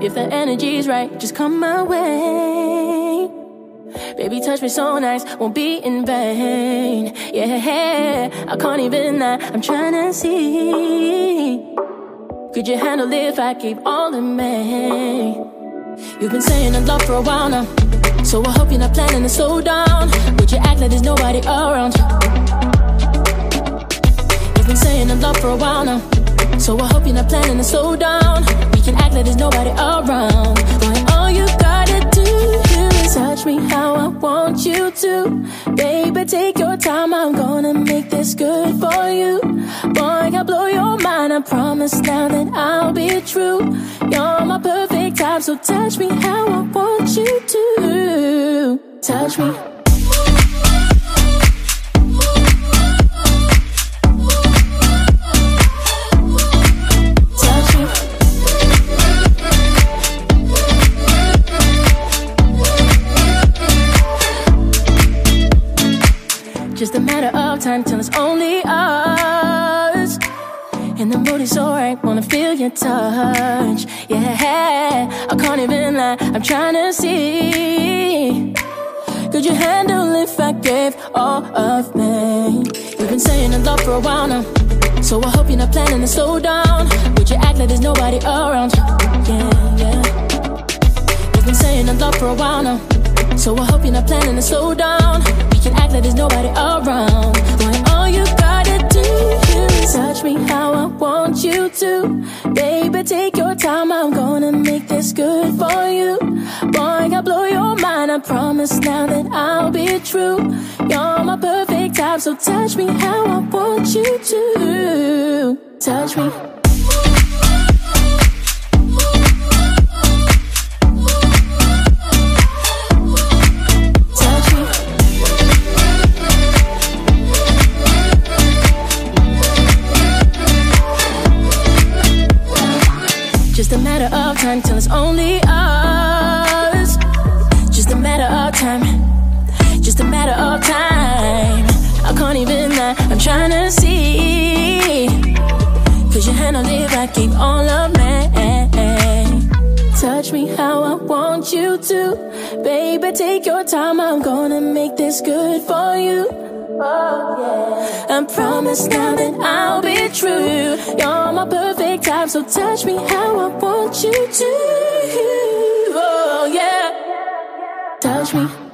If the energy's right, just come my way. Baby, touch me so nice, won't be in vain. Yeah, I can't even lie, I'm trying to see. Could you handle if I keep all in me? You've been saying I love for a while now, so I hope you're not planning to slow down. Would you act like there's nobody around? You've been saying I love for a while now, so I hope you're not planning to slow down. We can act like there's nobody around. Boy, all you gotta do is touch me how I want you to. Baby, take your time, I'm gonna make this good for you. Boy, I'll blow your mind, I promise now that I'll be true. You're my perfect type, so touch me how I want you to. Touch me. Just a matter of time till it's only us. And the mood is alright, wanna feel your touch. Yeah, I can't even lie, I'm trying to see. Could you handle if I gave all of me? You've been saying I love for a while now. So I hope you're not planning to slow down. Would you act like there's nobody around? Yeah, yeah. You've been saying I love for a while now. So I hope you're not planning to slow down. We can act like there's nobody around. Boy, all you gotta do is touch me how I want you to. Baby, take your time. I'm gonna make this good for you. Boy, I'll blow your mind. I promise now that I'll be true. You're my perfect type, so touch me how I want you to. Touch me. Just a matter of time till it's only us. Just a matter of time. Just a matter of time. I can't even lie, I'm trying to see. Cause you handle it like keep all of me. Touch me how I want you to. Baby, take your time, I'm gonna make this good for you. Oh, yeah. I promise now that I'll be true. You're my perfect type, so touch me how I want you to. Oh, yeah. Touch me.